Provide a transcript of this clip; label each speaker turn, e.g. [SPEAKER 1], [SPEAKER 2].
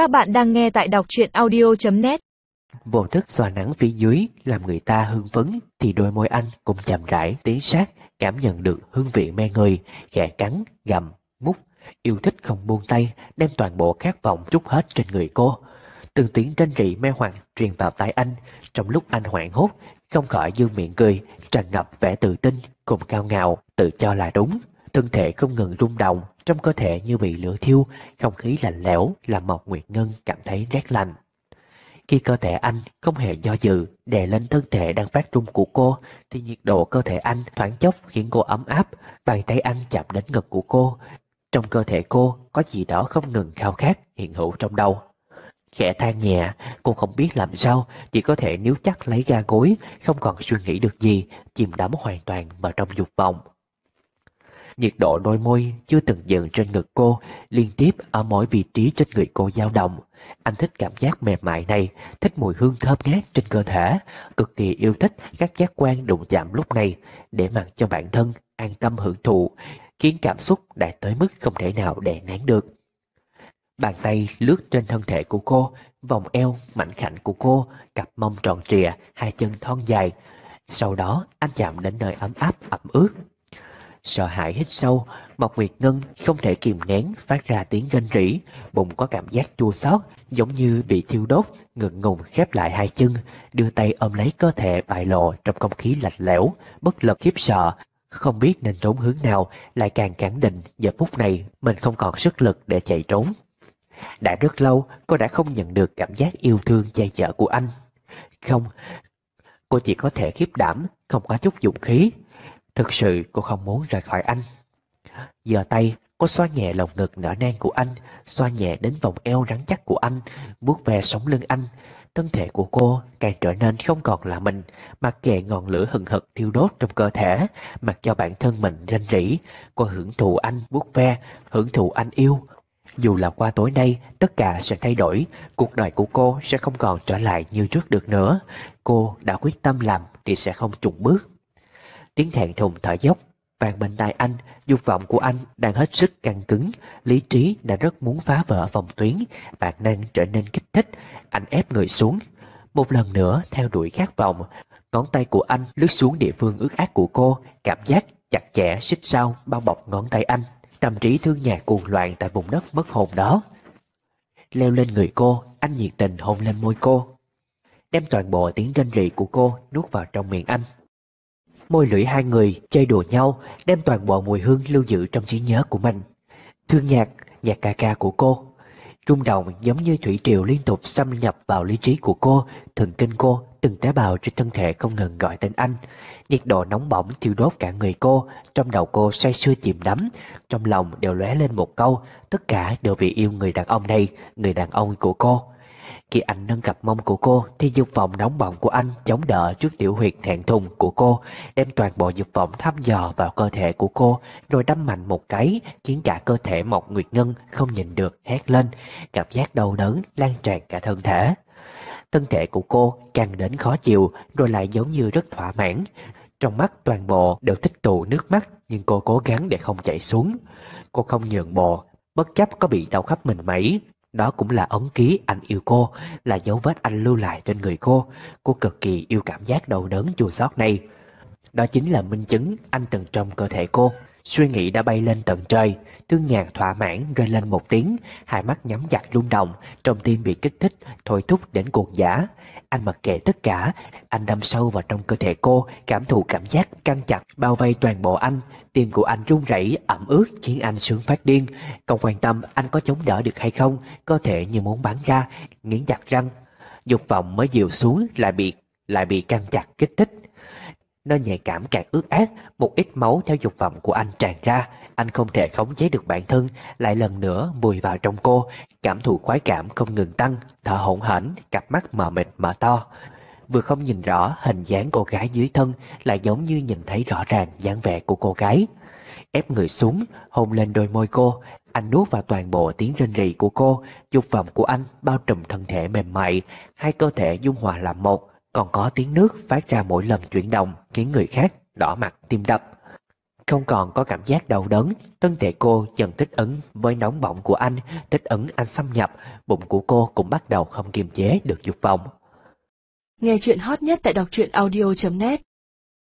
[SPEAKER 1] Các bạn đang nghe tại đọc truyện audio.net
[SPEAKER 2] Vô thức xoa nắng phía dưới làm người ta hưng phấn thì đôi môi anh cũng chậm rãi tiến sát cảm nhận được hương vị me người, khẽ cắn, gầm, mút, yêu thích không buông tay, đem toàn bộ khát vọng trút hết trên người cô. Từng tiếng tranh rị me hoặc truyền vào tai anh, trong lúc anh hoảng hốt, không khỏi dương miệng cười, tràn ngập vẻ tự tin, cùng cao ngạo, tự cho là đúng. Thân thể không ngừng rung động, trong cơ thể như bị lửa thiêu, không khí lạnh lẽo làm Mộc Nguyệt Ngân cảm thấy rét lạnh. Khi cơ thể anh không hề do dự đè lên thân thể đang phát rung của cô thì nhiệt độ cơ thể anh thoáng chốc khiến cô ấm áp, bàn tay anh chạm đến ngực của cô. Trong cơ thể cô có gì đó không ngừng khao khát hiện hữu trong đầu. Khẽ than nhẹ, cô không biết làm sao, chỉ có thể níu chắc lấy ga gối, không còn suy nghĩ được gì, chìm đắm hoàn toàn vào trong dục vọng. Nhiệt độ đôi môi chưa từng dừng trên ngực cô, liên tiếp ở mỗi vị trí trên người cô dao động. Anh thích cảm giác mềm mại này, thích mùi hương thơm ngát trên cơ thể, cực kỳ yêu thích các giác quan đụng chạm lúc này, để mặc cho bản thân an tâm hưởng thụ, khiến cảm xúc đạt tới mức không thể nào đè nén được. Bàn tay lướt trên thân thể của cô, vòng eo mảnh khảnh của cô, cặp mông tròn trịa, hai chân thon dài. Sau đó anh chạm đến nơi ấm áp ẩm ướt. Sợ hãi hít sâu, Mộc Nguyệt Ngân không thể kìm nén phát ra tiếng rên rỉ, bụng có cảm giác chua xót, giống như bị thiêu đốt, ngượng ngùng khép lại hai chân, đưa tay ôm lấy cơ thể bại lộ trong không khí lạnh lẽo, bất lực khiếp sợ, không biết nên trốn hướng nào, lại càng khẳng định giờ phút này mình không còn sức lực để chạy trốn. Đã rất lâu cô đã không nhận được cảm giác yêu thương che chở của anh. Không, cô chỉ có thể khiếp đảm, không có chút dụng khí. Thực sự cô không muốn rời khỏi anh. Giờ tay cô xoa nhẹ lồng ngực nở nang của anh, xoa nhẹ đến vòng eo rắn chắc của anh, vuốt ve sống lưng anh. Thân thể của cô càng trở nên không còn là mình, mặc kệ ngọn lửa hừng hực thiêu đốt trong cơ thể, mặc cho bản thân mình ranh rỉ. Cô hưởng thụ anh vuốt ve, hưởng thụ anh yêu. Dù là qua tối nay, tất cả sẽ thay đổi, cuộc đời của cô sẽ không còn trở lại như trước được nữa. Cô đã quyết tâm làm thì sẽ không trùng bước. Tiếng thẹn thùng thở dốc vang bên tai anh, dục vọng của anh đang hết sức căng cứng, lý trí đã rất muốn phá vỡ vòng tuyến, bản năng trở nên kích thích, anh ép người xuống. Một lần nữa theo đuổi khát vọng, ngón tay của anh lướt xuống địa phương ướt át của cô, cảm giác chặt chẽ xích sao bao bọc ngón tay anh, tâm trí thương nhạc cuồng loạn tại vùng đất mất hồn đó. Leo lên người cô, anh nhiệt tình hôn lên môi cô, đem toàn bộ tiếng rên rỉ của cô nuốt vào trong miệng anh. Môi lưỡi hai người chơi đùa nhau Đem toàn bộ mùi hương lưu giữ trong trí nhớ của mình. Thương nhạc, nhạc ca ca của cô. Rung động giống như thủy triều liên tục xâm nhập vào lý trí của cô Thần kinh cô, từng tế bào trên thân thể không ngừng gọi tên anh. Nhiệt độ nóng bỏng thiêu đốt cả người cô Trong đầu cô say sưa chìm đắm. Trong lòng đều lóe lên một câu Tất cả đều vì yêu người đàn ông này Người đàn ông của cô khi anh nâng cặp mông của cô thì dục vọng nóng bỏng của anh chống đỡ trước tiểu huyệt thẹn thùng của cô, đem toàn bộ dục vọng thăm dò vào cơ thể của cô, rồi đâm mạnh một cái, khiến cả cơ thể Mộc Nguyệt Ngân không nhìn được hét lên, cảm giác đau đớn lan tràn cả thân thể. Thân thể của cô càng đến khó chịu rồi lại giống như rất thỏa mãn. Trong mắt toàn bộ đều tích tụ nước mắt nhưng cô cố gắng để không chảy xuống. Cô không nhượng bộ, bất chấp có bị đau khắp mình mấy, đó cũng là ấn ký anh yêu cô, là dấu vết anh lưu lại trên người cô. Cô cực kỳ yêu cảm giác đau đớn chua xót này. Đó chính là minh chứng anh từng trong cơ thể cô. Suy nghĩ đã bay lên tận trời, tương nhàn thỏa mãn rơi lên một tiếng, hai mắt nhắm chặt rung động, trong tim bị kích thích, thôi thúc đến cuồng giả. Anh mặc kệ tất cả, anh đâm sâu vào trong cơ thể cô, cảm thụ cảm giác căng chặt bao vây toàn bộ anh. Tim của anh run rẩy ẩm ướt khiến anh sướng phát điên. Không quan tâm anh có chống đỡ được hay không, Có thể như muốn bắn ra, nghiến chặt răng. Dục vọng mới dịu xuống lại bị lại bị căng chặt kích thích. Nơi nhạy cảm càng ướt át, một ít máu theo dục vọng của anh tràn ra. Anh không thể khống chế được bản thân, lại lần nữa vùi vào trong cô, cảm thụ khoái cảm không ngừng tăng, thở hổn hển, cặp mắt mờ mịt mở to. Vừa không nhìn rõ hình dáng cô gái dưới thân, lại giống như nhìn thấy rõ ràng dáng vẻ của cô gái. Ép người xuống, hôn lên đôi môi cô, anh nuốt vào toàn bộ tiếng rên rỉ của cô, dục vọng của anh bao trùm thân thể mềm mại, hai cơ thể dung hòa làm một, còn có tiếng nước phát ra mỗi lần chuyển động khiến người khác đỏ mặt tim đập. không còn có cảm giác đau đớn, thân thể cô dần thích ứng với nóng bỏng của anh, thích ứng anh xâm nhập, bụng của cô cũng bắt đầu không kiềm chế được dục vọng.
[SPEAKER 1] Nghe chuyện hot nhất tại đọc truyện audio.net